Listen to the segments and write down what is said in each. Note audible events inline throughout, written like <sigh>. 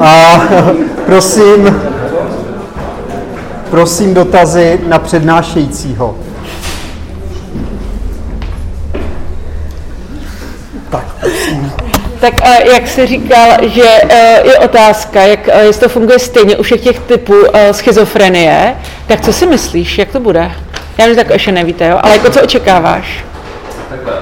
A <laughs> prosím, prosím dotazy na přednášejícího. Tak, prosím. Tak a jak se říkal, že eh, je otázka, jak, eh, jestli to funguje stejně u všech těch typů eh, schizofrenie, tak co si myslíš, jak to bude? Já vím, tak ještě nevíte, jo? ale jako co očekáváš? Takhle,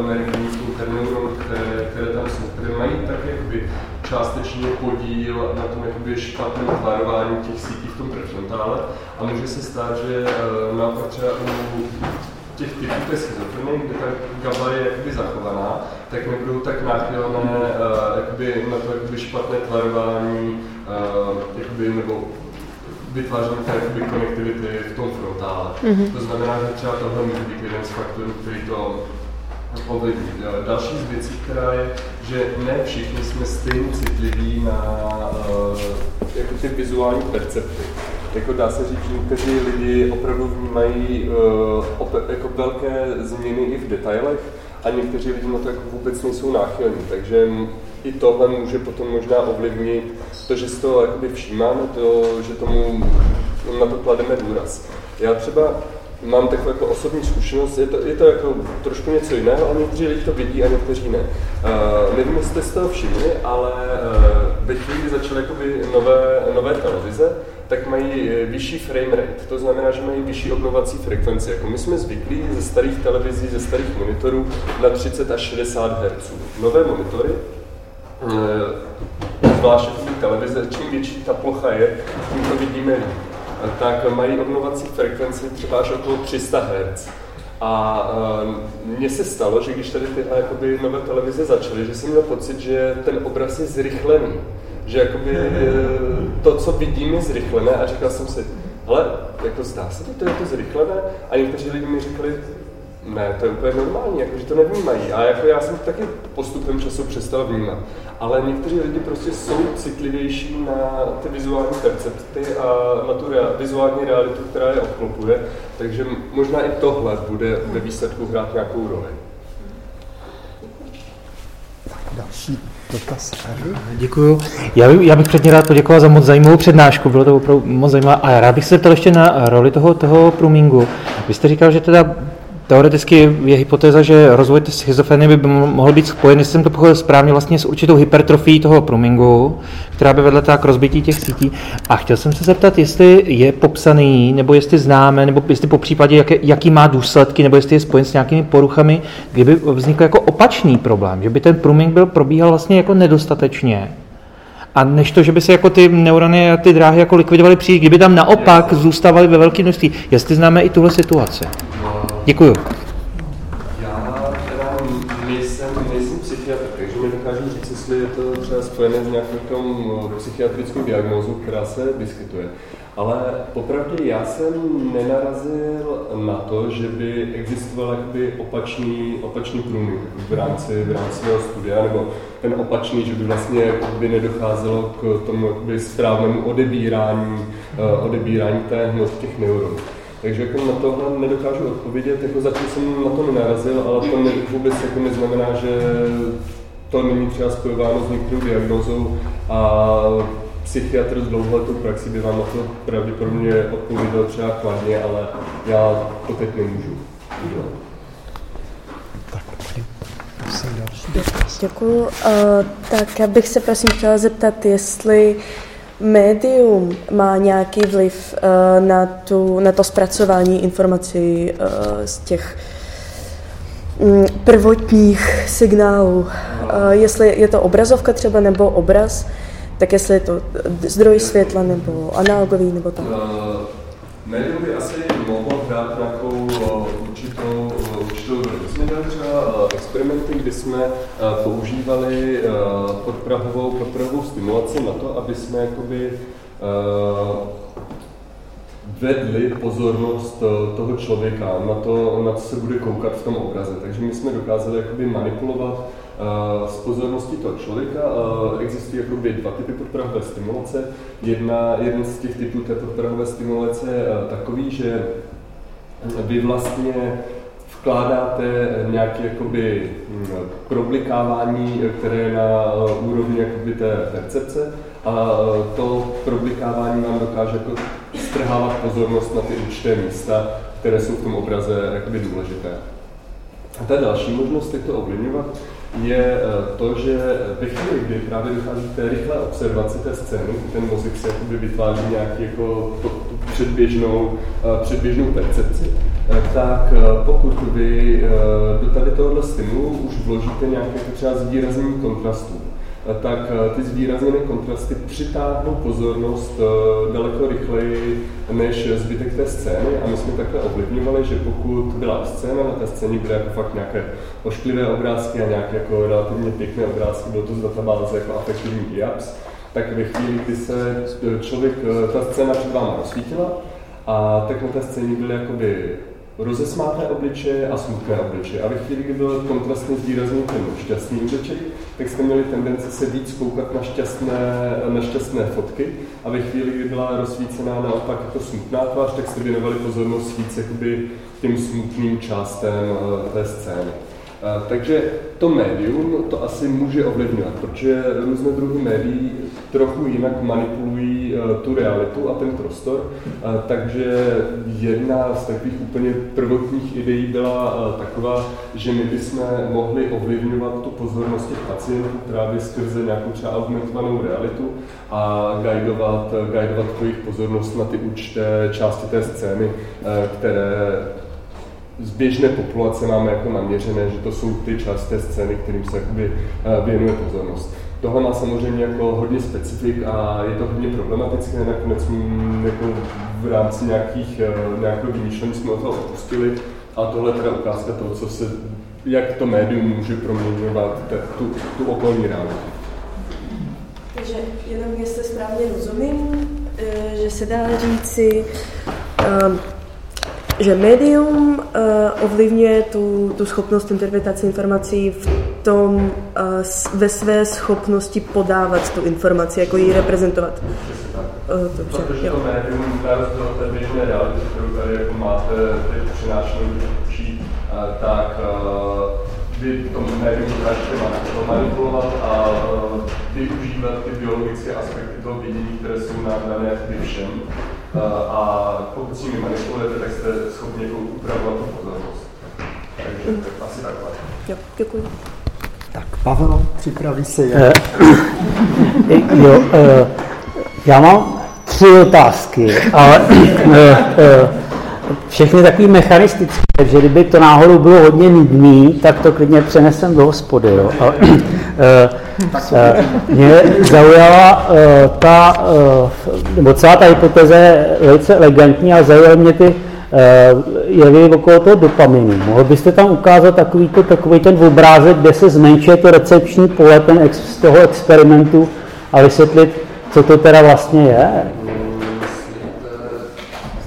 GABA-nervních interneuronů, které, které tam jsou, které mají tak jakoby částečně podíl na tom jakoby špatném tvarování těch sítí v tom prefrontále a může se stát, že naopak třeba u těch typů té schizofrenie, kde ta GABA je jakoby zachovaná, tak nebudou tak náchylné uh, jakoby na to jakoby špatné tvarování uh, jakoby, nebo vytváření té jakoby konektivity v tom frontále. Mm-hmm. To znamená, že třeba tohle může být jeden z faktorů, který to ovlivní. Další z věcí, která je, že ne všichni jsme stejně citliví na uh, jako ty vizuální percepty. Jako dá se říct, že někteří lidi opravdu vnímají uh, jako velké změny i v detailech a někteří lidi na to jako vůbec nejsou náchylní. Takže i tohle může potom možná ovlivnit to, že si to jakoby všímáme, to, že tomu na to klademe důraz. Já třeba mám takovou jako osobní zkušenost, je to, je to jako trošku něco jiného, ale někteří lidi to vidí a někteří ne. Uh, nevím, jestli jste toho všimli, ale uh, ve chvíli, kdy začaly nové, nové televize, tak mají vyšší frame rate, to znamená, že mají vyšší obnovací frekvenci. Jako my jsme zvyklí ze starých televizí, ze starých monitorů na 30 až 60 Hz. Nové monitory, uh, zvláště televize, čím větší ta plocha je, tím to vidíme líp tak mají obnovací frekvenci třeba až okolo 300 Hz. A uh, mně se stalo, že když tady tyhle jakoby, nové televize začaly, že jsem měl pocit, že ten obraz je zrychlený. Že jakoby, <laughs> to, co vidím, je zrychlené a říkal jsem si, ale jako zdá se to, to je to zrychlené? A někteří lidi mi řekli, ne, to je úplně normální, jako, že to nevnímají. A jako já jsem taky postupem času přestal vnímat. Ale někteří lidi prostě jsou citlivější na ty vizuální percepty a na tu rea- vizuální realitu, která je obklopuje. Takže možná i tohle bude ve výsledku hrát nějakou roli. Další dotaz. Děkuju. Já, bych, já bych předně rád poděkoval za moc zajímavou přednášku, bylo to opravdu moc zajímavé. A rád bych se zeptal ještě na roli toho, toho průmingu. Vy jste říkal, že teda Teoreticky je hypotéza, že rozvoj schizofrenie by mohl být spojen, jestli jsem to pochopil správně, vlastně s určitou hypertrofií toho průmingu, která by vedla tak k rozbití těch sítí. A chtěl jsem se zeptat, jestli je popsaný, nebo jestli známe, nebo jestli po případě, jak, jaký má důsledky, nebo jestli je spojen s nějakými poruchami, kdyby vznikl jako opačný problém, že by ten průming byl probíhal vlastně jako nedostatečně. A než to, že by se jako ty neurony a ty dráhy jako likvidovaly příliš, kdyby tam naopak zůstávaly ve velké množství. Jestli známe i tuhle situaci. Děkuju. Já nejsem, nejsem psychiatr, takže mi dokážu říct, jestli je to třeba spojené s nějakou psychiatrickou diagnózou, která se vyskytuje. Ale popravdě já jsem nenarazil na to, že by existoval jakoby opačný, opačný průnik v rámci, v rámci mého studia, nebo ten opačný, že by vlastně by nedocházelo k tomu správnému odebírání, uh, odebírání té hmoty těch neuronů. Takže jako na tohle nedokážu odpovědět, jako zatím jsem na to nenarazil, ale to ne, vůbec jako neznamená, že to není třeba spojováno s některou diagnózou a psychiatr s dlouholetou praxí by vám na to pravděpodobně odpověděl třeba kladně, ale já to teď nemůžu udělat. Děkuji. Uh, tak já bych se prosím chtěla zeptat, jestli médium má nějaký vliv uh, na, tu, na to zpracování informací uh, z těch um, prvotních signálů. Uh, jestli je to obrazovka třeba nebo obraz, tak jestli je to zdroj světla nebo analogový nebo tak. Médium by asi mohlo hrát nějakou určitou, určitou roli. Jsme třeba experimenty, kdy jsme používali podprahovou, podprahovou stimulaci na to, aby jsme jakoby vedli pozornost toho člověka na to, na co se bude koukat v tom obraze. Takže my jsme dokázali jakoby manipulovat Eh, z pozornosti toho člověka eh, existují jakoby dva typy podprahové stimulace. Jedna, jeden z těch typů té podprahové stimulace je eh, takový, že vy vlastně vkládáte nějaké jakoby hm, problikávání, které je na úrovni jakoby té percepce a to problikávání vám dokáže jako strhávat pozornost na ty určité místa, které jsou v tom obraze jakoby důležité. A ta další možnost, jak to ovlivňovat, je eh, to, že ve chvíli, kdy právě dochází k té rychlé observaci té scény, ten mozek se jakoby vytváří nějaký jako předběžnou, eh, předběžnou percepci, eh, tak pokud vy do tady tohohle stimulu už vložíte nějaké třeba zvýraznění kontrastů, tak eh, ty zvýrazněné kontrasty přitáhnou pozornost eh, daleko rychleji než zbytek té scény a my jsme takhle ovlivňovali, že pokud byla scéna, na té scéně byly jako fakt nějaké ošklivé obrázky a nějaké jako relativně pěkné obrázky, bylo to z databáze jako afektivní IAPS, tak ve chvíli, kdy se člověk, eh, ta scéna před váma rozsvítila, a tak na té scéně byly jakoby rozesmáté obličeje a smutné obličeje. A ve chvíli, kdy byl kontrastně zvýrazněn ten šťastný obličej, tak jste měli tendenci se víc koukat na šťastné, na šťastné fotky a ve chvíli, kdy byla rozsvícená naopak jako smutná tvář, tak jste věnovali pozornost víc jakoby těm smutným částem eh, té scény. Eh, takže to médium to asi může ovlivňovat, protože různé druhy médií trochu jinak manipulují tu realitu a ten prostor. Eh, takže jedna z takových úplně prvotních ideí byla taková, že my bychom mohli ovlivňovat tu pozornost těch pacientů právě skrze nějakou třeba augmentovanou realitu a guidovat, guidovat tu jejich pozornost na ty určité části té scény, které z běžné populace máme jako naměřené, že to jsou ty části scény, kterým se eh, věnuje pozornost. Tohle má samozřejmě jako hodně specifik a je to hodně problematické, nakonec jako v rámci nějakých, eh, nějakého vymýšlení jsme o toho opustili a tohle je teda ukázka toho, co se, jak to médium může proměňovat tu, tu okolní realitu. Takže jenom jestli správně rozumím, eh, že se dá říci, že médium uh, ovlivňuje tu, tu schopnost interpretace informací v tom, uh, ve své schopnosti podávat tu informaci, jako ji reprezentovat. Uh, dobře, Protože jo. to médium, rozdíl od té běžné reality, kterou tady jako máte teď přinášenou tak uh, vy to médium dokážete manipulovat a uh, využívat ty biologické aspekty toho vidění, které jsou nám dané všem. Eh, a pokud s nimi manipulujete, tak jste schopni jako upravovat tu pozornost. Takže mm. asi takhle. Jo, děkuji. Tak Pavel, připraví se je. Uh, jo, uh, já mám tři otázky, ale uh, uh, všechny takový mechanistické, že kdyby to náhodou bylo hodně nudný, tak to klidně přenesem do hospody. Jo. A, mě zaujala uh, ta, uh, nebo celá ta hypotéza je velice elegantní a zaujaly mě ty uh, jevy okolo toho dopaminu. Mohl byste tam ukázat takový, to, takový ten obrázek, kde se zmenšuje to recepční pole ten ex, z toho experimentu a vysvětlit, co to teda vlastně je?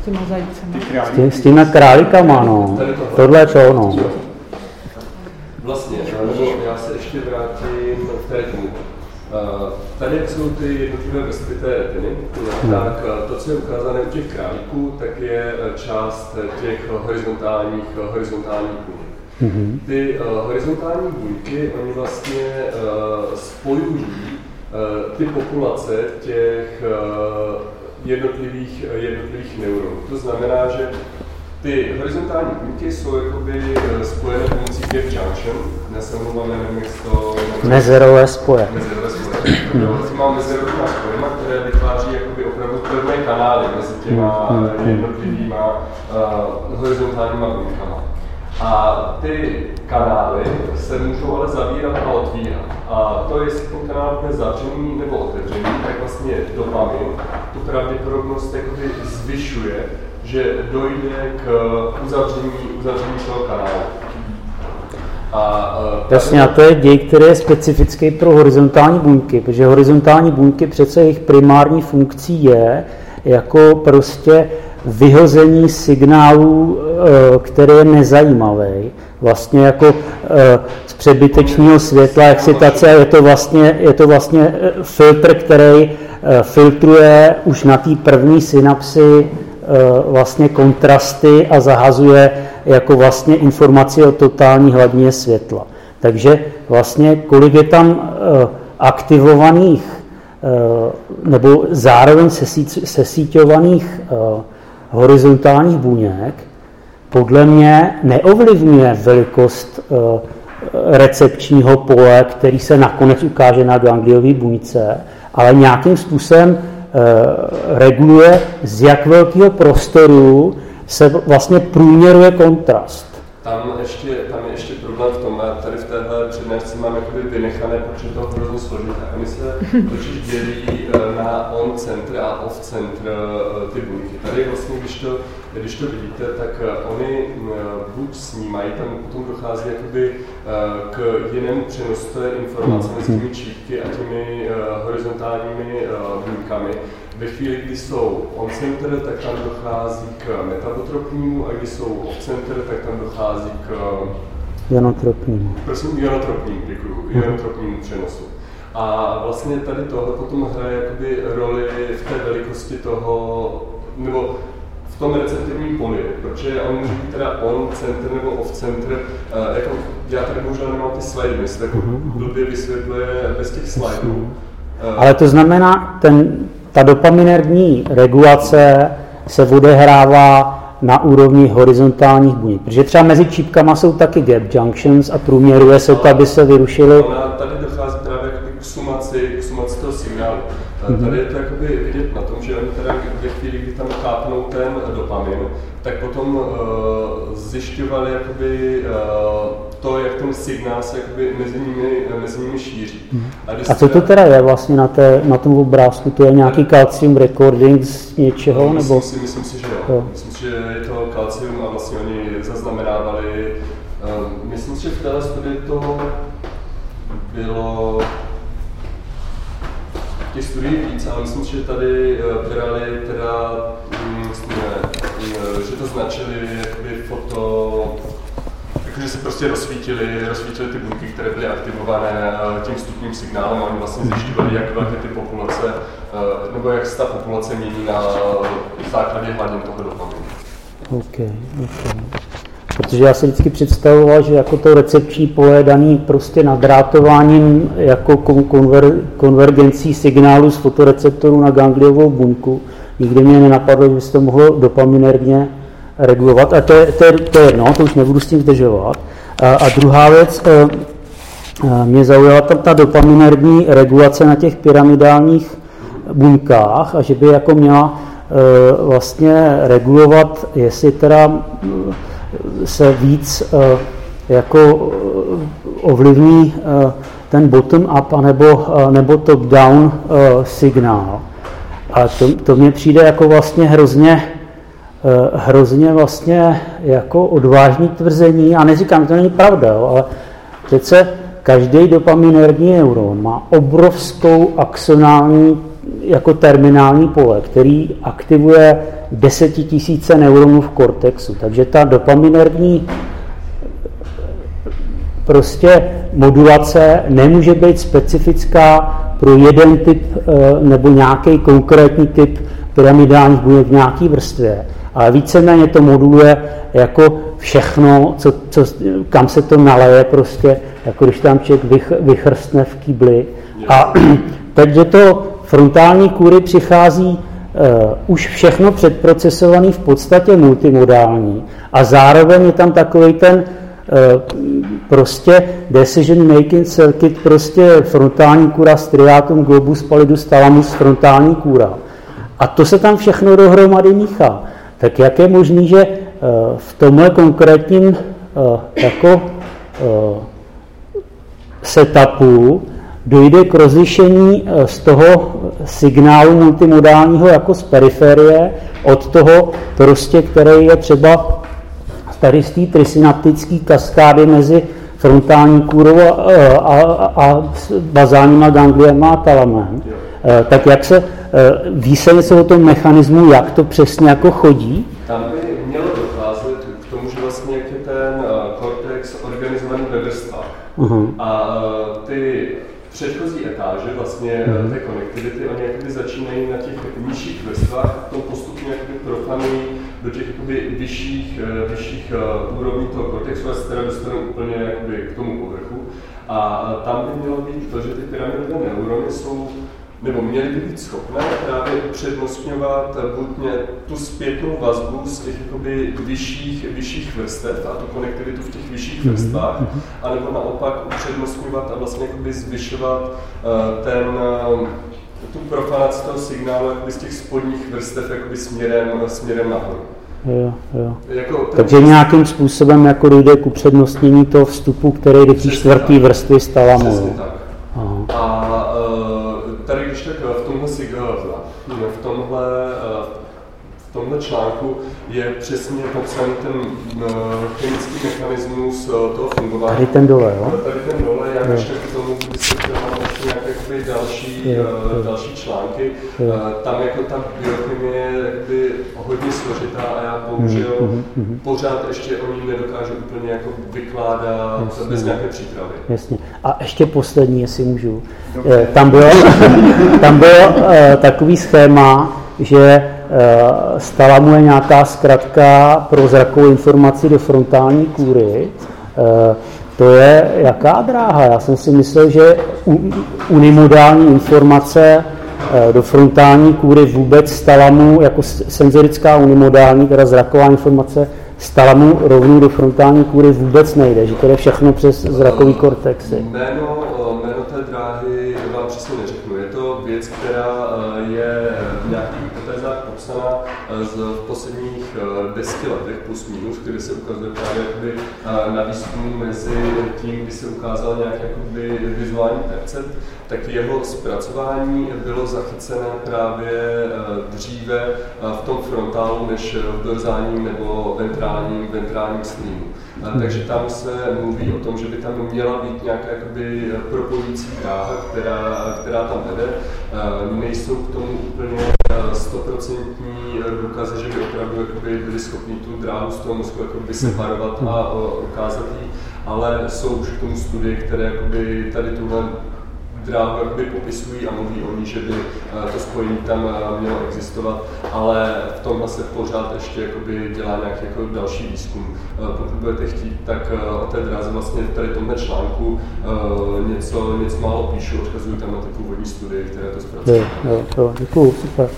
S těma S, tě, s těma králíkama, no. Tohle je to, no. Vlastně, já se ještě vrátím k té tmu. Tady, jak jsou ty jednotlivé vrstvy té retiny, hmm. tak to, co je ukázané u těch králíků, tak je část těch horizontálních, horizontálních buněk. Mm-hmm. Ty uh, horizontální buňky, oni vlastně uh, spojují uh, ty populace těch uh, jednotlivých, jednotlivých neuronů. To znamená, že ty horizontální buňky jsou jakoby eh, spojené pomocí těch junction. Dnes se mluvám, nevím, jak to... Mezerové spoje. Mezerové spoje. Vlastně mám mezerovými spojema, které vytváří jakoby opravdu pevné kanály mezi těma hmm, hmm. jednotlivými uh, horizontálníma buňkama. A ty kanály se můžou ale zavírat a otvírat. A to, jestli ten kanál bude zavřený nebo otevřený, tak vlastně dopamin tu pravděpodobnost jakoby zvyšuje, že dojde k uzavření, uzavření toho kanálu. A, uh, Jasně, a to je děj, který je specifický pro horizontální buňky, protože horizontální buňky přece jejich primární funkcí je jako prostě vyhození signálu, který je nezajímavý. vlastně jako z přebytečného světla excitace, je to vlastně, je to vlastně filtr, který filtruje už na té první synapsi vlastně kontrasty a zahazuje jako vlastně informaci o totální hladině světla. Takže vlastně kolik je tam aktivovaných nebo zároveň sesíťovaných horizontálních buněk, podle mě neovlivňuje velikost eh, recepčního pole, který se nakonec ukáže na gangliové buňce, ale nějakým způsobem eh, reguluje, z jak velkého prostoru se vlastně průměruje kontrast. Tam ještě, tam je ještě problém v tom, a tady v téhle přednášce mám jakoby vynechané, protože to hrozně složité. A my se <laughs> totiž dělí eh, na on centr a off centr ty buňky. Tady vlastně, když to když to vidíte, tak eh, oni eh, buď snímají, tam potom dochází jakoby eh, k jinému přenosu té informace mezi těmi čítky a těmi horizontálními buňkami. Ve chvíli, kdy jsou on-center, tak tam dochází k metabotropnímu a když jsou off-center, tak tam dochází k Jonotropnímu. Prosím, jonotropnímu, děkuju, jonotropnímu přenosu. A vlastně tady tohle potom hraje jakoby roli v té velikosti toho, nebo v tom receptivním poli, protože on může být teda on center nebo off center, uh, jako já tady bohužel nemám ty slajdy, my se jako blbě vysvětluje bez těch slajdů. Uh, Ale to znamená, ten, ta dopaminergní regulace se odehrává na úrovni horizontálních buněk. Protože třeba mezi čípkama jsou taky gap junctions a průměruje se to, aby se vyrušily. Tady dochází právě k sumaci, k sumaci toho signálu. Mm-hmm. Tady je to jakoby vidět na tom, že oni teda ve chvíli, kdy tam chápnou ten dopamin, tak potom uh, zjišťovali jakoby, uh, to, jak ten signál se jakoby mezi nimi, mezi nimi šíří. Mm. A, a co to teda je vlastně na, té, na tom obrázku? To je nějaký calcium recording z něčeho? No, nebo? Myslím, si, myslím si, že jo. jo. Myslím si, že je to calcium a vlastně oni zaznamenávali, uh, myslím si, že v téhle studii to bylo těch studií víc, ale myslím, že tady brali teda, ne, že to značili jakoby foto, jakože se prostě rozsvítili, rozsvítili ty buňky, které byly aktivované tím vstupním signálem a oni vlastně zjišťovali, jak velké ty populace, nebo jak se ta populace mění na základě hladin toho dopaminu. Okay, okay. Protože já si vždycky představoval, že jako to recepční pole je daný prostě nadrátováním jako konver, konvergencí signálu z fotoreceptoru na gangliovou buňku. Nikdy mě nenapadlo, že by se to mohlo dopaminergně regulovat. A to je, to je, to je jedno, to už nebudu s tím zdržovat. A, a druhá věc, e, e, mě zaujala tam ta dopaminergní regulace na těch pyramidálních buňkách a že by jako měla e, vlastně regulovat, jestli teda se víc eh, jako eh, ovlivní eh, ten bottom-up nebo, nebo top-down signál. A to, to mně přijde jako vlastně hrozně, hrozně vlastně jako odvážný tvrzení, a neříkám, že to není pravda, jo, ale přece každý dopaminergní neuron má obrovskou axonální jako terminální pole, který aktivuje desetitisíce neuronů v kortexu. Takže ta dopaminergní prostě modulace nemůže být specifická pro jeden typ eh, nebo nějaký konkrétní typ pyramidálních buněk v nějaké vrstvě, ale víceméně to moduluje jako všechno, co, co, kam se to naleje, prostě, jako když tam člověk vych, vychrstne v kýbli. A <clears throat> takže to frontální kůry přichází uh, už všechno předprocesovaný v podstatě multimodální a zároveň je tam takový ten prostě decision making circuit, prostě frontální kůra, striatum, globus, pallidus, thalamus, frontální kůra. A to se tam všechno dohromady míchá. Tak jak je možné, že uh, v tomhle konkrétním uh, jako setupu dojde k rozlišení eh, z toho signálu multimodálního jako z periferie od toho prostě, který je třeba tady z té trisynaptické kaskády mezi frontální kůrou a, eh, a, a, a bazálníma gangliema a talamem. Eh, tak jak se, ví se něco o tom mechanismu, jak to přesně jako chodí? Tam by mělo docházet k tomu, že vlastně jak je ten cortex Uh-huh. A uh, ty předchozí etáže vlastně uh-huh. té konektivity, oni jakoby začínají na těch nižších vrstvách, to postupně jakoby profanují do těch jakoby vyšších, vyšších uh, úrovní toho kortexu, a se teda dostanou úplně jakoby k tomu povrchu. A tam by mělo být to, že ty pyramidové neurony jsou nebo měly by být schopné právě upřednostňovat buď tu zpětnou vazbu z těch jakoby vyšších, vyšších vrstev a tu konektivitu v těch vyšších mhm, vrstvách, mm-hmm. anebo naopak upřednostňovat a vlastně jakoby zvyšovat uh, ten tu profanaci toho signálu jakoby z těch spodních vrstev jakoby směrem, směrem nahoru. Jo, jo. Jako Takže nějakým způsobem jako dojde k upřednostnění toho vstupu, který do té čtvrtý vrstvy stala mu. A uh, tady když tak v tomhle signálu, v tomhle, v tomhle článku je přesně popsán ten uh, chemický mechanismus uh, toho fungování. Tady ten dole, jo? Tady ten dole, já ještě k tomu vysvětlám ještě nějaké další, jo, uh, další články. Jo. Uh, tam jako ta biochemie je hodně složitá a já bohužel mm, mm, mm. pořád ještě o ní nedokážu úplně jako vykládat Jasně. bez nějaké přípravy. Jasně. A ještě poslední, jestli můžu. Okay. Tam bylo, <laughs> tam bylo takový schéma, že stala mu je nějaká zkratka pro zrakovou informaci do frontální kůry. Uh, to je jaká dráha? Já jsem si myslel, že unimodální informace Eh, do frontální kůry vůbec talamu jako senzorická unimodální, teda zraková informace, z talamu rovnou do frontální kůry vůbec nejde, že to je všechno přes zrakový kortexy. Jméno, eh, jméno té dráhy vám přesně neřeknu. Je to věc, která eh, je z posledních deseti letech plus minus, kdy se ukazuje právě jakoby, na výzkumu mezi tím, kdy se ukázal nějaký jakoby, vizuální percept tak jeho zpracování bylo zachycené právě eh, dříve eh, v tom frontálu než v dorzálním nebo ventrálním, ventrálním streamu. Hmm. Takže tam se mluví o tom, že by tam měla být nějaká jakoby propojující dráha, která, která tam vede. Eh, nejsou k tomu úplně stoprocentní důkazy, že by opravdu jakoby byli schopni tu dráhu z toho mozku jakoby separovat a ukázat ji, ale jsou už k tomu studie, které jakoby tady tuhle dráhu jakoby popisují a mluví o ní, že by eh, to spojení tam eh, mělo existovat, ale v tomhle se pořád ještě jakoby dělá nějaký jako další výzkum. Eh, pokud budete chtít, tak o té dráze vlastně tady v tomhle článku něco, něco málo píšu, odkazuju tam na ty původní studie, které to zpracují. Děkuji, super.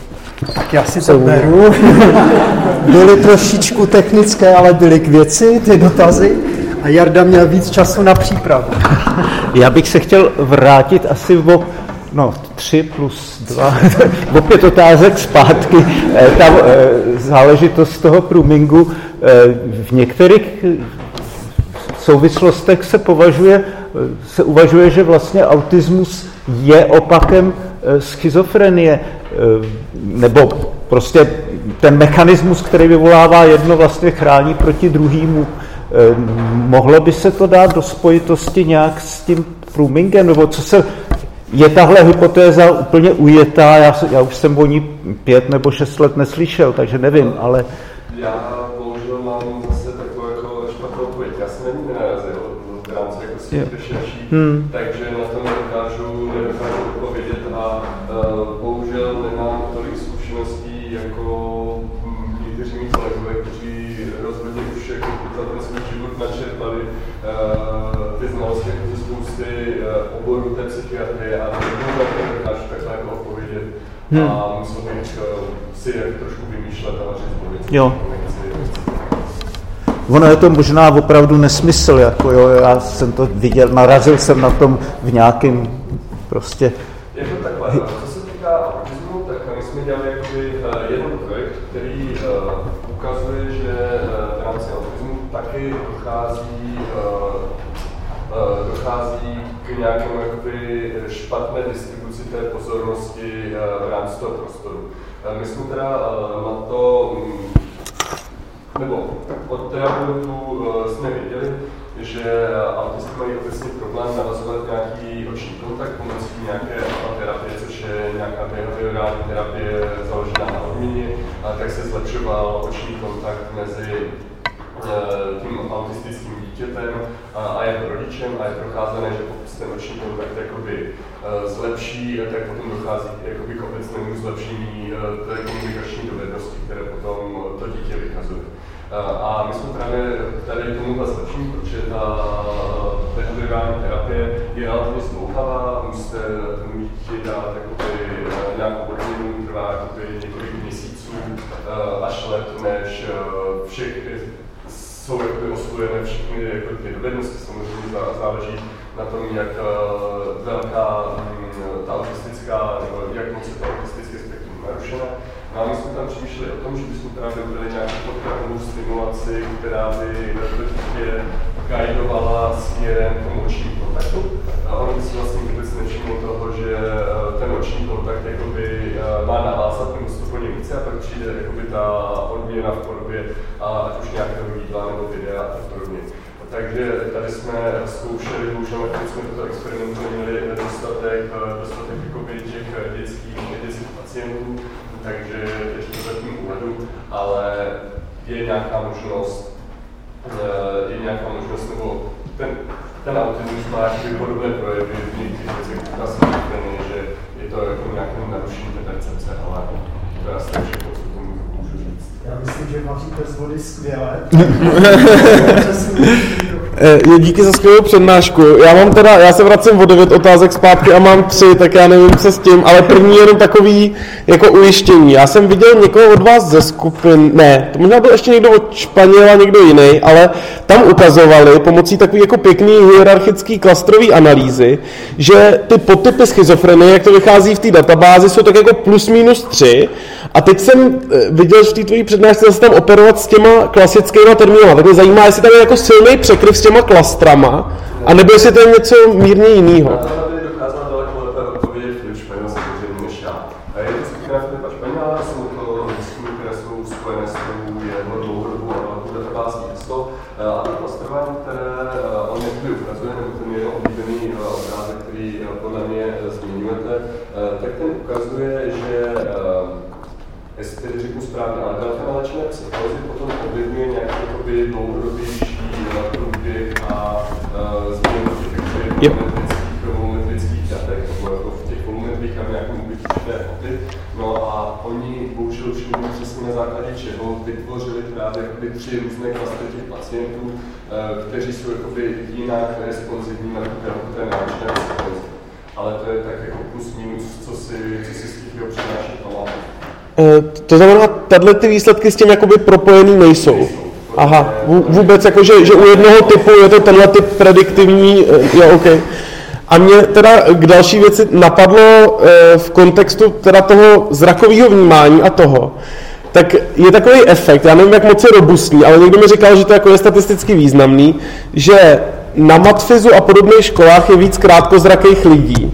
Tak já si to beru. <laughs> byly trošičku technické, ale byly k věci ty dotazy a Jarda měl víc času na přípravu. <laughs> Já bych se chtěl vrátit asi o no, tři plus dva, <laughs> o pět otázek zpátky. Eh, ta eh, záležitost toho průmingu eh, v některých souvislostech se považuje, se uvažuje, že vlastně autismus je opakem schizofrenie, nebo prostě ten mechanismus, který vyvolává jedno, vlastně chrání proti druhému. Eh, mohlo by se to dát do spojitosti nějak s tím proomingem, nebo co se, je tahle hypotéza úplně ujetá, já, já už jsem o ní pět nebo šest let neslyšel, takže nevím, ale... Já bohužel mám zase takovou jako špatnou odpověď, já jsem není nenarazil v rámci jako hmm. takže na to nedokážu, nedokážu odpovědět a uh, bohužel nemám tolik zkušeností jako hm, někteří mý kolegové, kteří rozhodně už jako ten svůj život načerpali uh, ty znalosti jako ze spousty uh, oborů té psychiatrie a nedokážu takhle jako odpovědět. Hmm. A musel bych uh, si trošku vymýšlet a říct Jo. Ono je to možná opravdu nesmysl, jako jo, já jsem to viděl, narazil jsem na tom v nějakém prostě... Je to takhle, co se týká autismu, tak my jsme dělali jakoby jeden projekt, který uh, ukazuje, že uh, v rámci autismu taky dochází, uh, uh, dochází k nějakému jakoby špatné distribuci té pozornosti uh, v rámci toho prostoru. Uh, my jsme teda uh, na to um, nebo od terapeutů jsme věděli, že autisti mají obecně problém navazovat nějaký oční kontakt pomocí nějaké terapie, což je nějaká behaviorální terapie založená na odměně, a tak se zlepšoval oční kontakt mezi tím autistickým dítětem a, a jeho rodičem a je procházené, že pokud ten oční kontakt jakoby uh, zlepší, tak potom dochází jakoby k obecnému zlepšení uh, té komunikační dovednosti, které potom to dítě vykazuje. Uh, a my jsme právě tady tomu zlepšení, protože ta behaviorální terapie je relativně zdlouhavá, musíte tomu dítě dát jakoby, nějakou odměnu, trvá několik měsíců až let, než všechny jsou jakoby osvojené všechny jako ty dovednosti, samozřejmě záleží na tom, jak uh, velká um, ta autistická, nebo jak moc je to autistické spektrum narušené. No a my jsme tam přemýšleli o tom, že bychom právě udělali nějakou podprahovou stimulaci, která by to guidovala směrem k tomu očnímu kontaktu. A on si vlastně vůbec nevšiml toho, že uh, ten oční kontakt jakoby, má navázat nebo stupně více a pak přijde jakoby ta odměna v podobě a ať už nějakého jídla nebo videa a podobně. Takže tady jsme zkoušeli, bohužel když jsme toto experimentu měli dostatek, dostatek jakoby těch dětských, dětských pacientů, takže ještě zatím uvedu, ale je nějaká možnost, je nějaká možnost, nebo ten, ten autismus má podobné projevy v některých věcech, že je to jako nějaké narušení té percepce, ale to je asi všechno, co tomu můžu říct. Já myslím, že vaříte z vody skvěle. <laughs> Eh, díky za skvělou přednášku. Já mám teda, já se vracím o devět otázek zpátky a mám tři, tak já nevím, co s tím, ale první jenom takový jako ujištění. Já jsem viděl někoho od vás ze skupin, ne, to možná byl ještě někdo od Španěla, někdo jiný, ale tam ukazovali pomocí takový jako pěkný hierarchický klastrový analýzy, že ty podtypy schizofrenie, jak to vychází v té databázi, jsou tak jako plus minus tři. A teď jsem eh, viděl v té tvojí přednášce zase tam operovat s těma klasickými termíny. Tak mě zajímá, jestli tam je jako silný překryv s těma klastrama, a nebo jestli to je něco mírně jiného. Tři různé klastry těch pacientů, eh, kteří jsou jakoby jinak responsivní na té náročné. Ale to je tak jako plus minus, co si, co si z těch jeho přednášek eh, To znamená, tahle ty výsledky s tím jakoby propojený nejsou. Aha, vůbec jako, že, že u jednoho typu je to tenhle typ prediktivní, eh, jo, OK. A mě teda k další věci napadlo v kontextu teda toho zrakového vnímání a toho, tak je takový efekt, já nevím, jak moc je robustní, ale někdo mi říkal, že to jako je statisticky významný, že na matfizu a podobných školách je víc krátkozrakých lidí.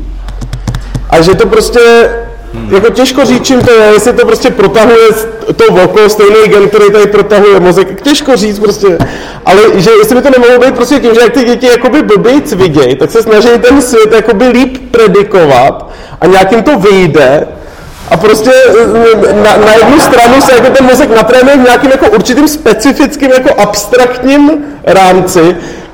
A že to prostě, hmm. jako těžko říct, čím to je, jestli to prostě protahuje to oko, stejný gen, který tady protahuje mozek, těžko říct prostě, ale že jestli by to nemohlo být prostě tím, že jak ty děti jakoby blbějc vidějí, tak se snaží ten svět jakoby líp predikovat a nějakým to vyjde, a prostě eh, na, na jednu stranu se jako ten mozek natrénuje v nějakým jako určitým specifickým jako abstraktním rámci,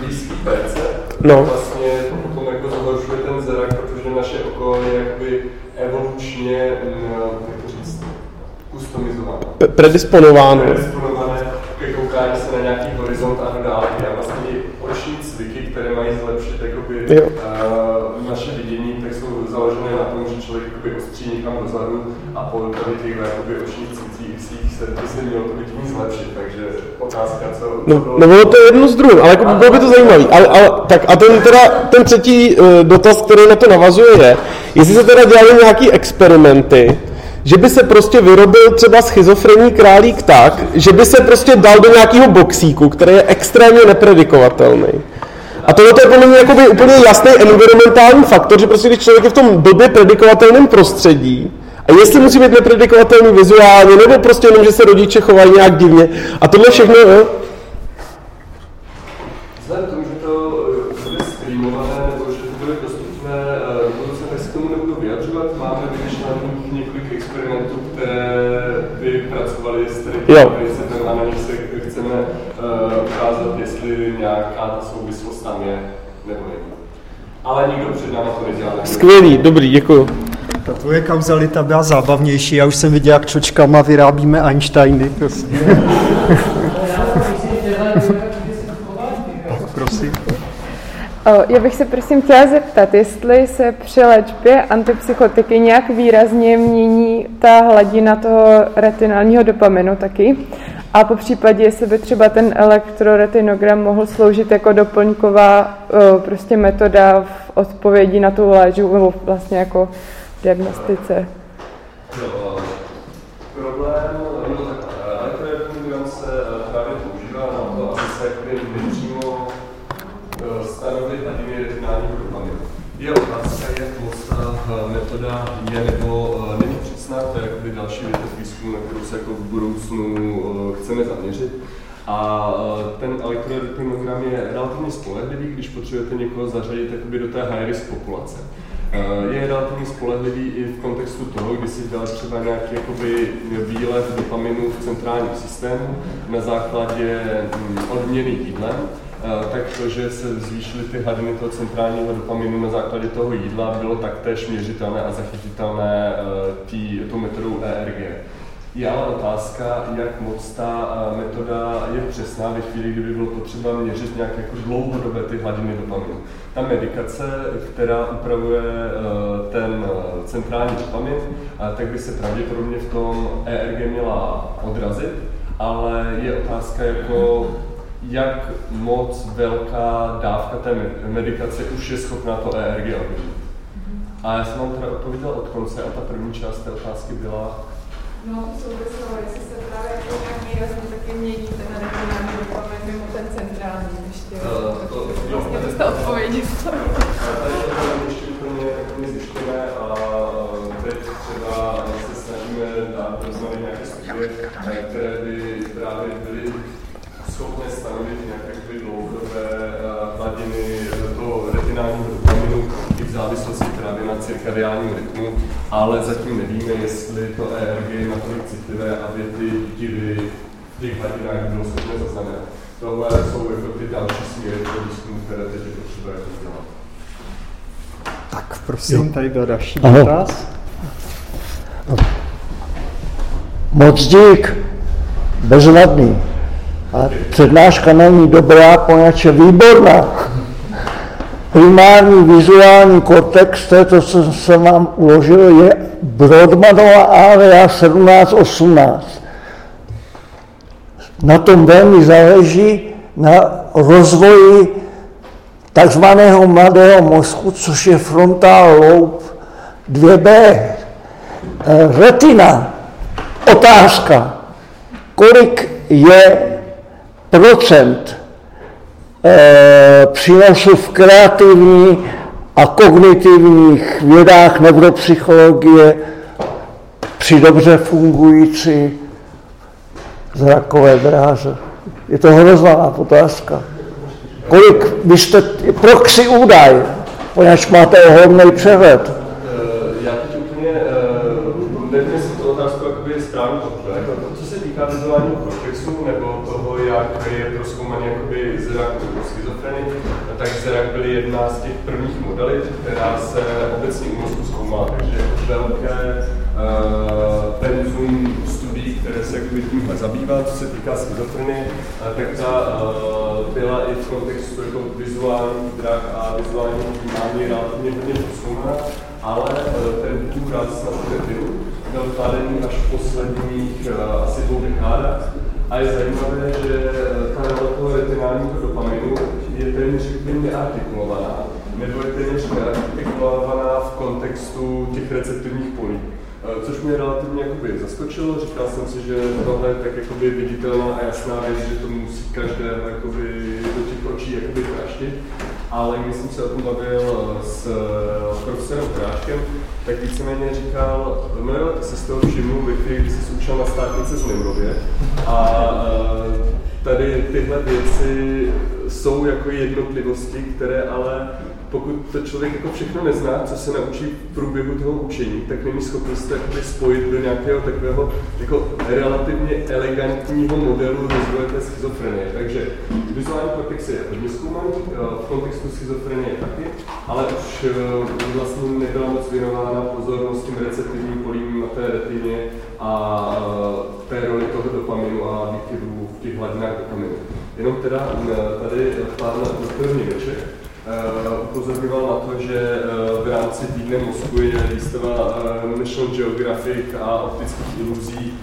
uh, jo. no. vlastně to potom jako zhoršuje ten zrak, protože naše oko je jakoby evolučně, mm, jak to říct, kustomizované. Predisponováno. Predisponované ke koukání se na nějaký horizont a dále. A vlastně oční cviky, které mají zlepšit jakoby, uh, naše vidění, tak jsou založené na tom, že člověk jakoby ostří někam dozadu a po tady těch jakoby očních cvicích se, to se mělo to vidění zlepšit. Takže otázka, co... No, no bylo to jedno z druhým, ale jako bylo by to zajímavé. Ale, ale, tak a ten, teda, ten třetí uh, dotaz, který na to navazuje, je, jestli se teda dělali nějaký experimenty, že by se prostě vyrobil třeba schizofrenní králík tak, že by se prostě dal do nějakého boxíku, který je extrémně nepredikovatelný. A tohle je podle mě jakoby úplně jasný environmentální faktor, že prostě když člověk je v tom blbě predikovatelném prostředí, a jestli musí být nepredikovatelný vizuálně, nebo prostě jenom, že se rodiče chovají nějak divně. A tohle všechno, jo? Vzhledem tomu, že to eh, bude streamované, nebo že to bude dostupné eh, tak se tomu nebudu vyjadřovat. Máme několik experimentů, které by pracovaly s Jo. tady setem a na nich se chceme eh, ukázat, jestli nějaká ta souvislost tam je, nebo není. Ale nikdo před náma to nedělá. Skvělý, dobrý, děkuju. Ta tvoje kauzalita byla zábavnější. Já už jsem viděl, jak čočkama vyrábíme Einsteiny. Prostě. Prosím. Já bych se prosím chtěla zeptat, jestli se při léčbě antipsychotiky nějak výrazně mění ta hladina toho retinálního dopaminu taky. A po případě, jestli by třeba ten elektroretinogram mohl sloužit jako doplňková prostě metoda v odpovědi na tu léčbu, nebo vlastně jako diagnostice. Jo, Problém, no tak elektroretinogram se eh, právě používá na to, aby se nepřímo eh, stanovit hladiny retinálního dopaminu. Je otázka, jak moc eh, metoda je nebo eh, není přesná, to je jakoby další větev výzkumu, na kterou se jako v budoucnu eh, chceme zaměřit. A eh, ten elektroretinogram je relativně spolehlivý, když potřebujete někoho zařadit do té high risk populace. Eh, Je relativně spolehlivý i v kontextu toho, kdy si dal třeba nějaký jakoby výlev dopaminu v centrálním systému na základě mm, odměny jídlem, eh, tak to, že se zvýšily ty hladiny toho centrálního dopaminu na základě toho jídla, bylo taktéž měřitelné a zachytitelné eh, tou metodou ERG. Je ale otázka, jak moc ta eh, metoda je přesná ve chvíli, kdyby bylo potřeba měřit nějak jako dlouhodobé ty hladiny dopaminu. Ta medikace, která upravuje eh, ten eh, centrální dopamin, tak by se pravděpodobně v tom ERG měla odrazit, ale je otázka jako jak moc velká dávka té med- medikace už je schopná to ERG ovlivnit. A já jsem vám teda odpověděl od konce a ta první část té otázky byla, No, to souviselo, jestli se právě jako nějak výrazně taky mění ten retinální dopamin mimo ten centrální ještě. Eh, to- Vlastně to jste odpověděli. Tady to ještě úplně úplně zjištěné a teď třeba se snažíme dát dohromady nějaké studie, které by právě byly schopné stanovit nějaké dlouhodobé eh, hladiny toho retinálního v závislosti právě na cirkadiálním rytmu, ale zatím nevíme, jestli to ERG je natolik citlivé, aby ty divy v těch hladinách bylo schopné zaznamenat. Tohle jsou jako ty další směry pro výzkum, které teď je potřeba jako dělat. Tak prosím, tady byl další dotaz. Moc dík, bezvadný. A přednáška není dobrá, poněvadž je výborná. Primární vizuální kortex, to je to, co jsem vám uložil, je Brodmanova area 1718. Na tom velmi záleží na rozvoji takzvaného mladého mozku, což je frontal lobe 2B. Eh, Retina, otázka, kolik je procent přínosu v kreativní a kognitivních vědách neuropsychologie při dobře fungující zrakové dráze. Je to hrozná otázka. Kolik byste, proxy údaj, poněvadž máte ohromný přehled, Eh, Já teď úplně eh, nevím, jestli to otázku jakoby správně pochopil. Jako to, co se týká vizuálního kortexu nebo toho, jak je proskoumaný jakoby zrak nebo schizofrenie, tak zrak byl jedna z těch prvních modalit, která se obecně u mozku zkoumala. Takže velké uh, penzum studií, které se jakoby tímhle zabývá, co se týká schizofrenie, eh, tak ta uh, byla i v kontextu jako vizuální drah a vizuální vnímání relativně hodně prozkoumána ale eh, ten důraz na tu byl kladený až v posledních eh, asi dvou dekádách. A je zajímavé, že eh, ta toho retinálního dopaminu je téměř jakoby neartikulovaná, nebo je téměř neartikulovaná v kontextu těch receptivních polí. Eh, což mě relativně jakoby zaskočilo, říkal jsem si, že tohle je tak jakoby viditelná a jasná věc, že to musí každého jakoby do těch očí jakoby praštit. Ale když jsem se o tom bavil eh, s profesorem Kráškem, tak víceméně říkal, no jo, se z toho všiml, Wi-Fi, když jsi učil na státnice z Nemrově a tady tyhle věci jsou jako jednotlivosti, které ale pokud to člověk jako všechno nezná, co se naučí v průběhu toho učení, tak není schopný se spojit do nějakého takového jako relativně elegantního modelu rozvoje té schizofrenie. Takže vizuální kortex je hodně zkoumaný, eh, v kontextu schizofrenie taky, ale už eh, vlastně nebyla moc věnována pozornost tím receptivním polím na té retině a eh, té roli toho dopaminu a výkyvů v těch hladinách dopaminu. Jenom teda tady pán doktor Němeček, Uh, upozorňoval na to, že uh, v rámci týdne mozku je výstava uh, National Geographic a optických iluzí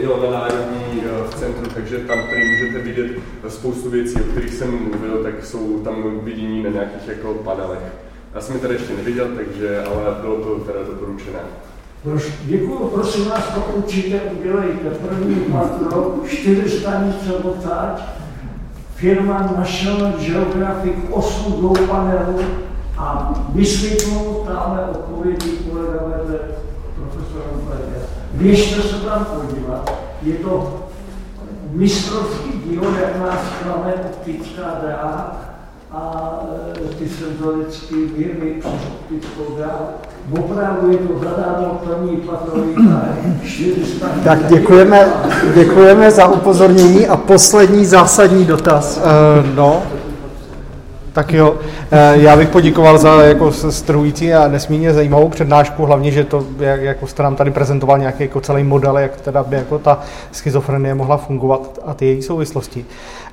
jo, na Národní v centru, takže tam tady můžete vidět spoustu věcí, o kterých jsem mluvil, tak jsou tam vidění na nějakých jako panelech. Já jsem je tady ještě neviděl, takže, ale bylo to teda doporučené. Děkuji, prosím vás, to určitě udělejte. První patro, čtyři stanice odtáč, firma National Geographic 8 dvou panelů a vysvětlou tamhle odpovědi kolega vedle profesora Upledě. Běžte se tam podívat, je to mistrovský díl, jak nás klame optická dráha a e, ty senzorické věmy přes optickou dráhu. Opravdu je to zadáno první patrový 400. Tak děkujeme, děkujeme za upozornění a poslední zásadní dotaz. Uh, no, tak jo, eh, já bych poděkoval za jako strhující a nesmírně zajímavou přednášku, hlavně, že to, jak, jako jste nám tady prezentoval nějaký jako celý model, jak teda by jako ta schizofrenie mohla fungovat a ty její souvislosti.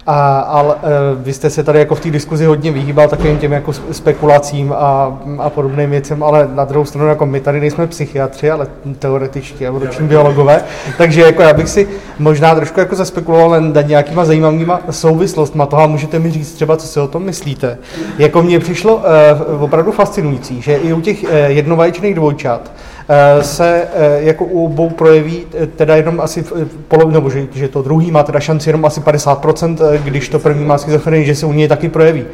A, ale eh, vy jste se tady jako v té diskuzi hodně vyhýbal takovým těm jako spekulacím a, a podobným věcem, ale na druhou stranu jako my tady nejsme psychiatři, ale teoretičtí evoluční biologové, takže jako já bych si možná trošku jako zaspekuloval jen nějakýma zajímavýma souvislostma toho a můžete mi říct třeba, co si o tom myslíte. Jako mně přišlo uh, opravdu fascinující, že i u těch uh, jednovaječných dvojčat se eh, jako u obou projeví eh, teda jenom asi polovinu, nebo že, že to druhý má teda šanci jenom asi 50%, když to první má schizofrenii, že se u něj taky projeví.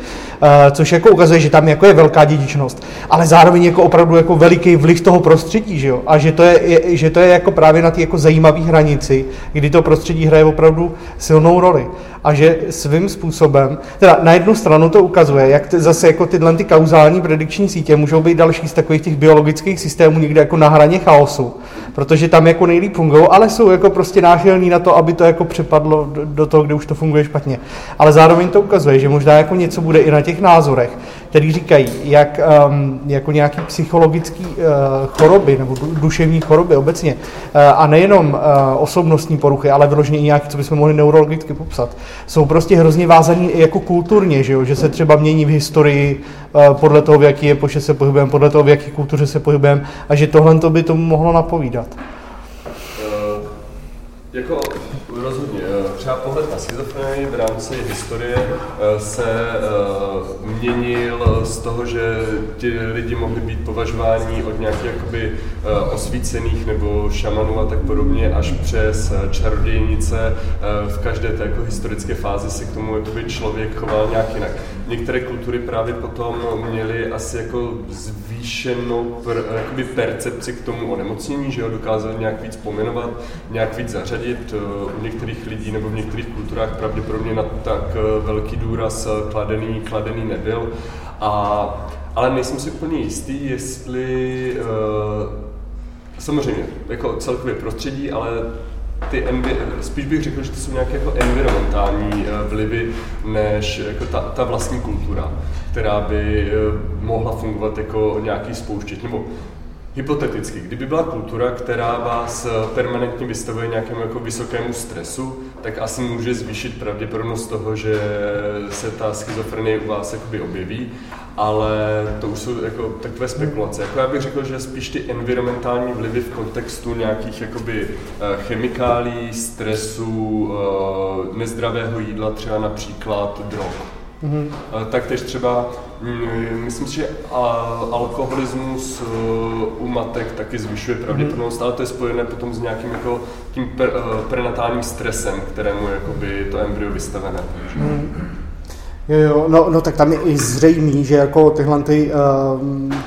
Což jako ukazuje, že tam jako je velká dědičnost, ale zároveň jako opravdu jako veliký vliv toho prostředí, že jo? A že to je, že to je jako právě na té jako zajímavé hranici, kdy to prostředí hraje opravdu silnou roli a že svým způsobem, teda na jednu stranu to ukazuje, jak ty, zase jako tyhle ty kauzální predikční sítě můžou být další z takových těch biologických systémů někde jako na hraně chaosu, protože tam jako nejlíp fungují, ale jsou jako prostě náchylní na to, aby to jako přepadlo do, do toho, kde už to funguje špatně. Ale zároveň to ukazuje, že možná jako něco bude i na těch názorech, který říkají, jak um, jako nějaký psychologický uh, choroby nebo duševní choroby obecně, uh, a nejenom uh, osobnostní poruchy, ale vyloženě i nějaký, co bychom mohli neurologicky popsat, jsou prostě hrozně vázaný i jako kulturně, že, jo? že se třeba mění v historii uh, podle toho, v jaký epoše se pohybujeme, podle toho, v jaké kultuře se pohybujeme a že tohle to by tomu mohlo napovídat. Uh, jako rozhodně. Třeba pohled na schizofrenii v rámci historie eh, se eh, měnil z toho, že ti lidi mohli být považováni od nějakých jakoby eh, osvícených nebo šamanů a tak podobně až přes čarodějnice. V každé té jako historické fázi se k tomu jakoby člověk choval nějak jinak. Některé kultury právě potom měly asi jako zvýšenou per, jakoby percepci k tomu onemocnění, že ho dokázali nějak víc pomenovat, nějak víc zařadit. U některých lidí nebo v některých kulturách pravděpodobně na tak eh, velký důraz eh, kladený, kladený nebyl. A, ale nejsem si úplně jistý, jestli uh, samozřejmě jako celkově prostředí, ale ty envi, spíš bych řekl, že to jsou nějaké jako environmentální vlivy, než jako ta, ta vlastní kultura, která by mohla fungovat jako nějaký spouštěč. Nebo Hypoteticky, kdyby byla kultura, která vás eh, permanentně vystavuje nějakému jako vysokému stresu, tak asi může zvýšit pravděpodobnost toho, že se ta schizofrenie u vás jakoby objeví, ale to už jsou jako takové spekulace. Jako já bych řekl, že spíš ty environmentální vlivy v kontextu nějakých jakoby eh, chemikálí, stresu, eh, nezdravého jídla, třeba například drog. Mm-hmm. Taktež třeba Mm, Myslím si, že alkoholismus uh, u matek taky zvyšuje pravděpodobnost, ale to je spojené potom s nějakým jako tím per, uh, prenatálním stresem, kterému je jakoby to embryo vystavené. Jo, jo, no, no tak tam je i zřejmý, že jako tyhle ty, uh,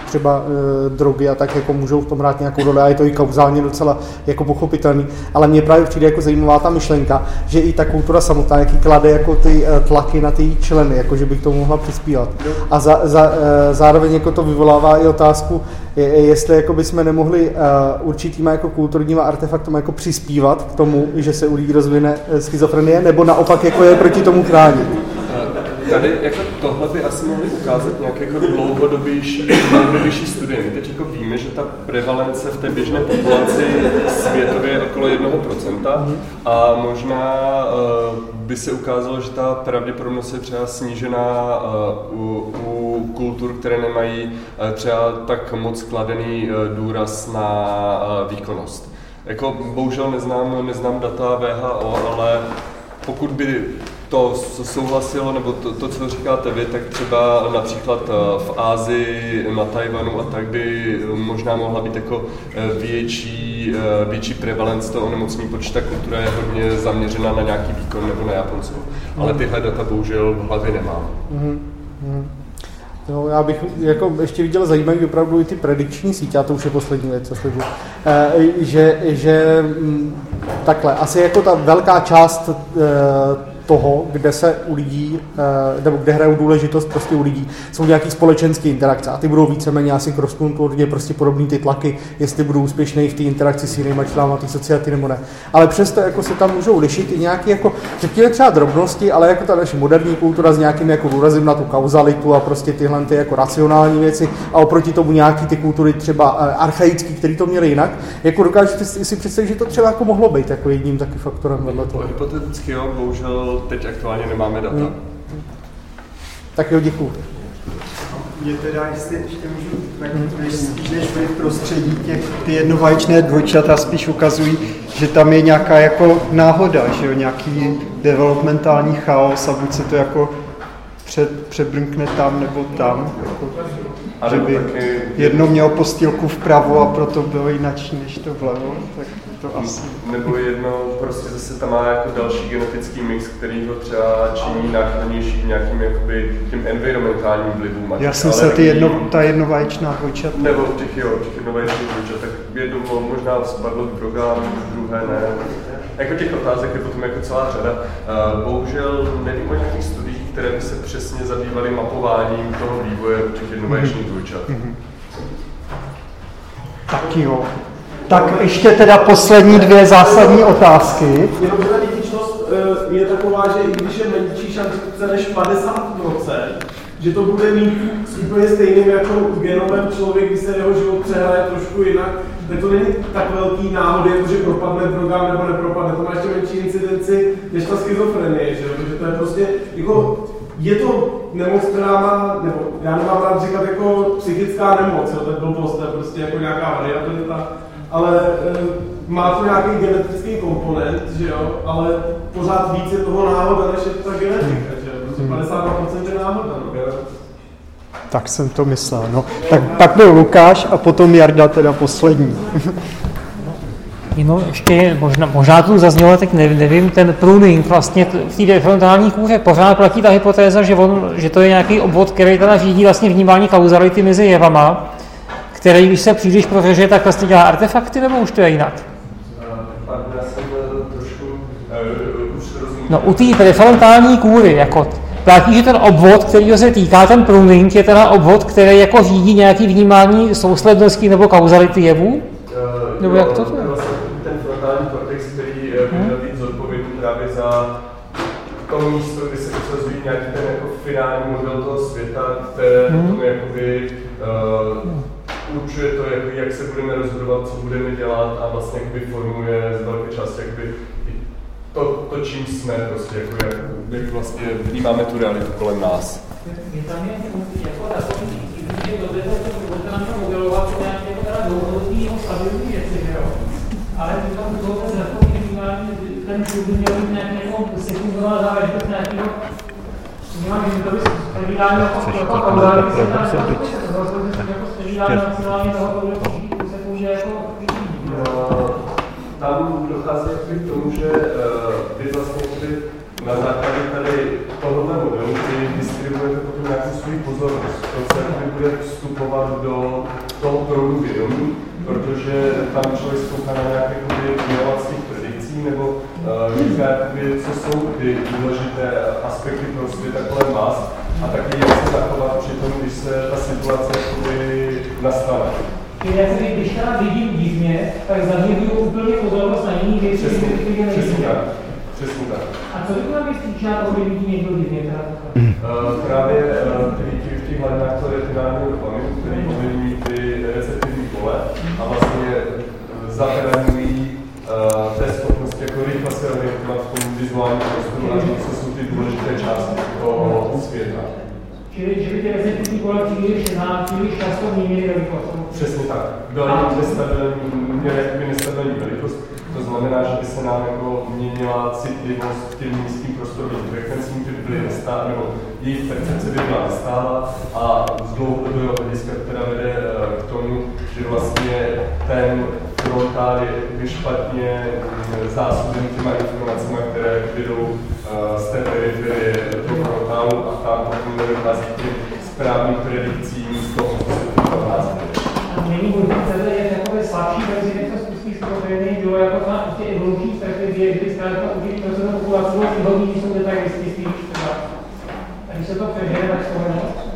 třeba uh, drogy a tak jako můžou v tom hrát nějakou roli a je to i kauzálně docela jako pochopitelný, ale mně právě přijde jako zajímavá ta myšlenka, že i ta kultura samotná, jaký klade jako ty uh, tlaky na ty členy, jako že by k tomu mohla přispívat. A za, za, uh, zároveň jako to vyvolává i otázku, je, jestli jako by jsme nemohli uh, určitýma jako kulturníma artefaktama jako přispívat k tomu, že se u lidí rozvine schizofrenie, nebo naopak jako je proti tomu chránit. Tady jako tohle by asi mohli ukázat nějaké jako dlouhodobější, dlouhodobější studie. My teď jako víme, že ta prevalence v té běžné populaci světově je okolo 1% a možná uh, by se ukázalo, že ta pravděpodobnost je třeba snížená uh, u, u kultur, které nemají uh, třeba tak moc kladený důraz na výkonnost. Jako bohužel neznám, neznám data VHO, ale pokud by to souhlasilo, nebo to, to, co říkáte vy, tak třeba například eh, v Ázii, na Tajvanu a tak by možná mohla být jako eh, větší, eh, větší prevalence toho onemocnění, protože ta kultura je hodně zaměřena na nějaký výkon nebo na Japonsko. Ale tyhle data bohužel v hlavě nemám. Mm-hmm. No, já bych jako ještě viděl zajímavý opravdu i ty predikční sítě, a to už je poslední věc, co slibuji, že, že m, takhle, asi jako ta velká část toho, kde se u lidí, e, nebo kde hrajou důležitost prostě u lidí, jsou nějaký společenské interakce a ty budou víceméně asi cross-kulturně prostě podobný ty tlaky, jestli budou úspěšný v té interakci s jinými členama té society nebo ne. Ale přesto jako se tam můžou lišit i nějaké jako, řekněme třeba drobnosti, ale jako ta naše moderní kultura s nějakým jako důrazem na tu kauzalitu a prostě tyhle ty jako racionální věci a oproti tomu nějaký ty kultury třeba archaický, který to měli jinak, jako dokážete si představit, že to třeba jako mohlo být jako jedním taky faktorem vedle toho. Hypoteticky jo, bohužel teď aktuálně nemáme data. Hmm. Tak jo, děkuji. Mě teda, jestli ještě můžu, tak než spíš než v prostředí těch, ty jednovaječné dvojčata spíš ukazují, že tam je nějaká jako náhoda, že jo, nějaký developmentální chaos a buď se to jako před, přebrnkne tam nebo tam, jako, že by jedno mělo postýlku vpravo a proto bylo jinačí než to vlevo, tak to asi. Nebo jedno prostě zase tam má jako další genetický mix, který ho třeba činí náchylnější k nějakým jakoby těm environmentálním vlivům. Já jsem se ty jedno, ta jednovaječná dvojčata. Nebo těch jo, těch jednovaječných dvojčat, tak jedno možná spadlo k drogám, druhé ne. Jako těch otázek je potom jako celá řada. Bohužel nevím o nějakých studiích, které by se přesně zabývaly mapováním toho vývoje těch jednovaječných dvojčat. Mm-hmm. Tak jo. Tak ještě teda poslední dvě zásadní otázky. Jenom ta dědičnost je taková, že i když je menší šance než 50%, že to bude mít úplně stejným jako genomem člověk, když se jeho život přehraje trošku jinak, tak to není tak velký náhody, jako že propadne drogám nebo nepropadne, to má ještě menší incidenci než ta schizofrenie, že jo? Takže to je prostě, jako, je to nemoc, která má, nebo já nemám rád říkat jako psychická nemoc, jo? to je blbost, to je prostě jako nějaká variabilita, ale e, má to nějaký genetický komponent, že jo, ale pořád víc je toho náhoda, než je ta genetika, že jo, prostě 52% je náhoda, no. Tak jsem to myslel, no. Tak pak byl Lukáš a potom Jarda teda poslední. <laughs> No, ještě možná, možná tu zaznělo, tak nevím, nevím ten pruning vlastně v té defrontální kůře pořád platí ta hypotéza, že, on, že to je nějaký obvod, který teda řídí vlastně vnímání kauzality mezi jevama, který, když se příliš prořeže, tak vlastně dělá artefakty, nebo už to je jinak? No, u té prefrontální kůry, jako platí, že ten obvod, který se týká, ten pruning, je teda obvod, který jako řídí nějaký vnímání souslednosti nebo kauzality jevů? Nebo jak to je? Ten frontální kortex, který by měl být zodpovědný právě za to místo, kdy se usazují nějaký ten jako finální model toho světa, které hmm. potom jakoby uh, určuje to, jak, jak se budeme rozhodovat, co budeme dělat a vlastně jakoby formuje z velké části jakoby to, to, čím jsme, prostě, jako jak, jak vlastně vnímáme tu realitu kolem nás. Je tam jako že to je to, nám to modelovat nějaké jako teda dlouhodobý stabilní věci, že jo? Ale tam toho ten zrakový vnímání, ten člověk měl mít nějaký jako sekundová záležitost nějakého tam dochází k tomu, že uh, vy vlastně na základě tady tohoto modelu vy distribuujete potom nějakou svůj pozornost. To se bude vstupovat do toho proudu vědomí, protože tam člověk zkouká na nějaké inovačních predikcí nebo říká, jakoby, co jsou ty důležité aspekty pro svět takhle mas a taky jak se zachovat při tom, když se ta situace jakoby nastane. Čili já si, když teda vidím divně, tak zaměřuju úplně pozornost na jiný věci, které přesně tak. Přesně tak. A co by měla být příčina toho, kdy vidí někdo divně? Uh, právě uh, ty v těch hladinách to retinálního dopaminu, který ovlivní ty receptivní pole a vlastně zabraňují uh, rychle se orientovat v tom vizuálním prostoru a říct, co jsou ty důležité části toho světa. Čili, že by ty receptivní pole příliš, na, příliš často měnily velikost. Přesně tak. Byla jim nestabilní, velikost, to znamená, že by se nám jako měnila citlivost těm nízkým prostorovým frekvencím, které byly nestále, nebo jejich percepce by byla nestála a z dlouhodobého hlediska teda vede eh, k tomu, že vlastně ten frontál je špatně mm, zásoben těma informacemi, které jdou eh, z té periferie do toho frontálu a tam potom nedochází k těm správným predikcím z toho, co se to Není možné CZ je takové slabší verzi, než to spustí schizofrenii, bylo jako ta tě evoluční strategie, kdy zkrátka určitý procent populace výhodný, když jsou detajlisti spíš třeba. A když se to přežene, tak z toho nemoc.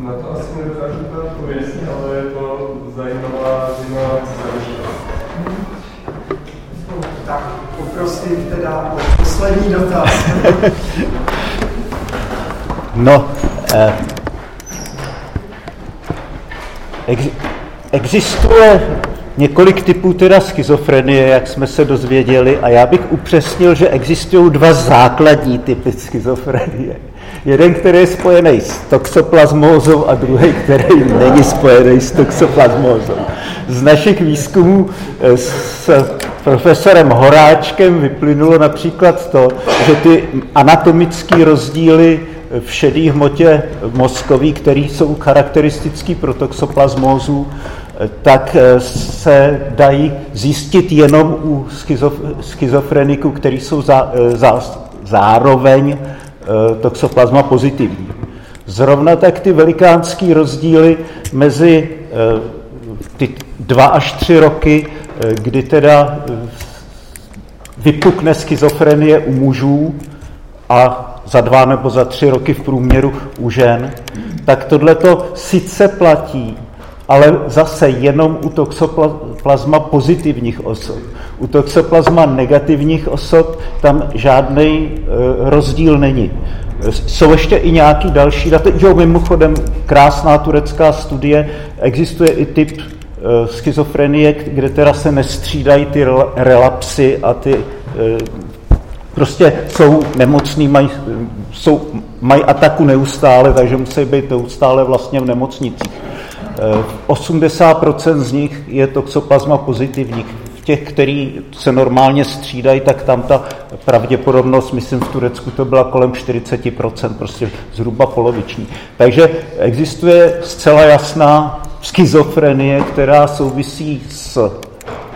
Na to asi nedokážu to odpovědět, ale je to zajímavá, zajímavá zamýšlenost. Tak poprosím teda o poslední dotaz. <laughs> No, eh, ex, existuje několik typů teda schizofrenie, jak jsme se dozvěděli, a já bych upřesnil, že existují dva základní typy schizofrenie. Jeden, který je spojený s toxoplasmózou a druhý, který není spojený s toxoplasmózou. Z našich výzkumů eh, s profesorem Horáčkem vyplynulo například to, že ty anatomické rozdíly v šedé hmotě mozkový, které jsou charakteristické pro toxoplasmózu, tak se dají zjistit jenom u schizof, schizofreniků, který jsou za, za, zároveň toxoplasma pozitivní. Zrovna tak ty velikánské rozdíly mezi ty dva až tři roky, kdy teda vypukne schizofrenie u mužů a za dva nebo za tři roky v průměru u žen, tak tohle to sice platí, ale zase jenom u toxoplazma pozitivních osob. U toxoplazma negativních osob tam žádný e, rozdíl není. Jsou ještě i nějaký další data. Jo, mimochodem, krásná turecká studie, existuje i typ schizofrenie, kde teda se nestřídají ty relapsy a ty e, prostě jsou nemocní, mají, jsou, mají ataku neustále, takže musí být neustále vlastně v nemocnicích. 80% z nich je toxoplasma pozitivních. Těch, který se normálně střídají, tak tam ta pravděpodobnost, myslím v Turecku to byla kolem 40%, prostě zhruba poloviční. Takže existuje zcela jasná schizofrenie, která souvisí s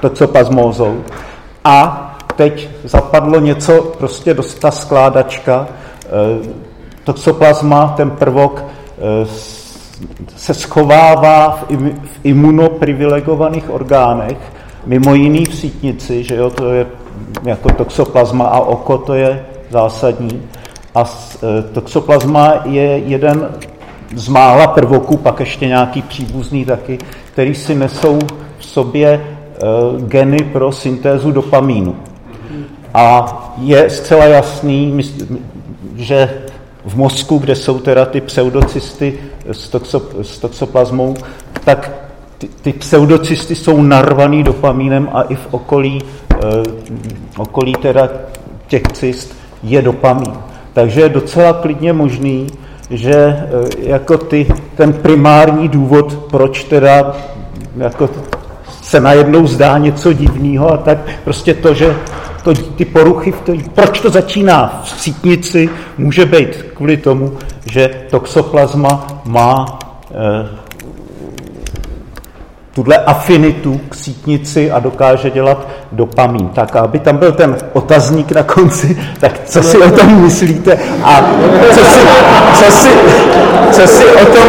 toxoplasmózou a teď zapadlo něco, prostě ta skládačka, eh, toxoplasma, ten prvok, eh, se schovává v imunoprivilegovaných orgánech, mimo jiný v sítnici, že jo, to je jako toxoplasma a oko, to je zásadní. A eh, toxoplasma je jeden z mála prvoků, pak ještě nějaký příbuzný taky, který si nesou v sobě geny pro syntézu dopamínu. A je zcela jasný, že v mozku, kde jsou teda ty pseudocysty s, s toxoplasmou, tak ty, ty pseudocysty jsou narvaný dopamínem a i v okolí, eh, okolí teda těch cyst je dopamín. Takže je docela klidně možný, že eh, jako ty, ten primární důvod, proč teda jako se najednou zdá něco divného a tak prostě to, že to, ty poruchy, v tý, proč to začíná v sítnici, může být kvůli tomu, že toxoplasma má eh, tuhle afinitu k sítnici a dokáže dělat dopamin. Tak aby tam byl ten otazník na konci, tak co si o tom myslíte a co si, co si, co si o tom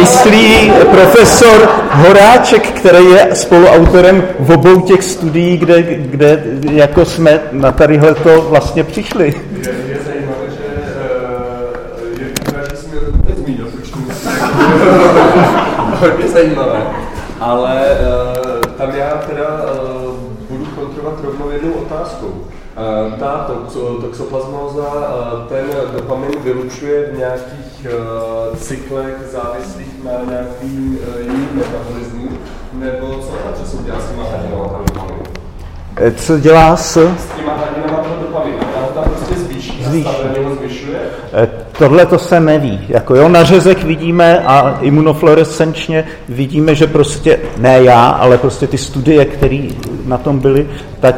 myslí profesor Horáček, který je spoluautorem v obou těch studií, kde, kde jako jsme na tadyhle to vlastně přišli. Je, je <laughs> hodně zajímavé. Ale uh, tam já teda uh, budu kontrovat rovnou jednou otázkou. Uh, ta toxo- toxoplasmóza, uh, ten dopamin vylučuje v nějakých uh, cyklech závislých na nějakým uh, jiným metabolismu, nebo co ta přesně dělá s těma hladinama dopaminu? Eh, Co dělá s... S těma hladinama dopaminu, tam prostě zvýší, Zvýší. zvyšuje. Tohle to se neví. Jako jo, na řezech vidíme a imunofluorescenčně vidíme, že prostě, ne já, ale prostě ty studie, které na tom byly, tak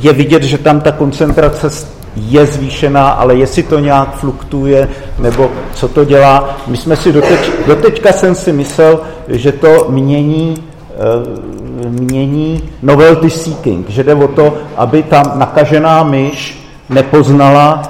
je vidět, že tam ta koncentrace je zvýšená, ale jestli to nějak fluktuje, nebo co to dělá. My jsme si doteď, doteďka jsem si myslel, že to mění eh, mění novelty seeking, že jde o to, aby ta nakažená myš nepoznala,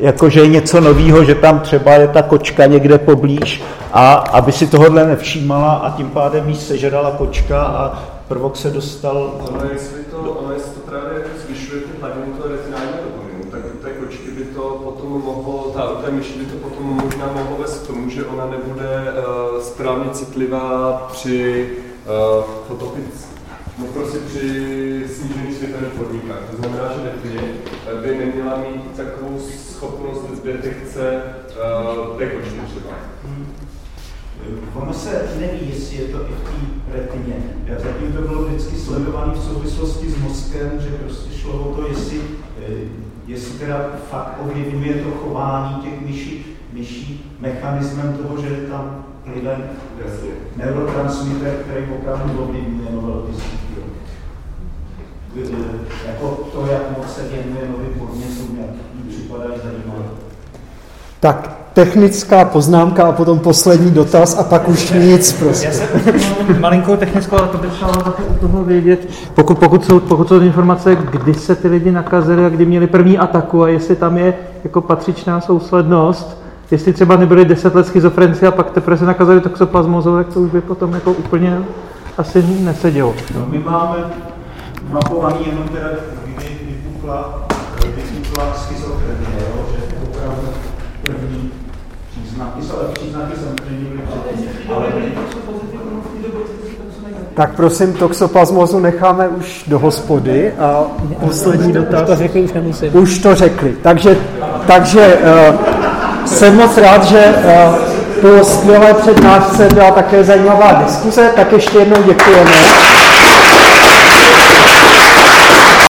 jako že je něco nového, že tam třeba je ta kočka někde poblíž a aby si tohohle nevšímala a tím pádem jí sežrala kočka a prvok se dostal... Ono, jestli to, ono, jestli to právě zvyšuje ty hladiny toho retinálního dopaminu, tak u té kočky by to potom mohlo, ta, u té myši by to potom možná mohlo vést k tomu, že ona nebude uh, správně citlivá při uh, fotopic, no prostě při snížení světelných podmínkách. To znamená, že netě by neměla mít takovou schopnost detekce uh, té kočky třeba. Ono se neví, jestli je to i v té retině. Zatím to bylo vždycky sledované v souvislosti s mozkem, že prostě šlo o to, jestli, eh, jestli teda fakt ovlivňuje to chování těch myší, myší mechanismem toho, že je tam jeden neurotransmitter, který opravdu ovlivňuje sítí. Jako to, jak moc se věnuje novým podnětům, jak jí připadají zajímavé. Tak technická poznámka a potom poslední dotaz a pak už nic prostě. Já jsem malinkou technickou, ale to by třeba taky u toho vědět. Pokud, pokud, jsou, pokud jsou informace, kdy se ty lidi nakazili a kdy měli první ataku a jestli tam je jako patřičná souslednost, jestli třeba nebyli 10 let schizofrenci a pak teprve se nakazili toxoplasmozou, tak to už by potom jako úplně asi nesedělo. No, my máme mapovaný jenom teda, kdy vypukla, vypukla schizofrenie, jo? že opravdu první příznaky, ale příznaky samozřejmě byly předtím. Ale Tak prosím, toxoplasmozu necháme už do hospody a poslední dotaz. Už to řekli, už nemusím. Už to řekli. Takže, takže uh, jsem moc rád, že uh, po skvělé přednášce byla také zajímavá diskuze, tak ještě jednou děkujeme.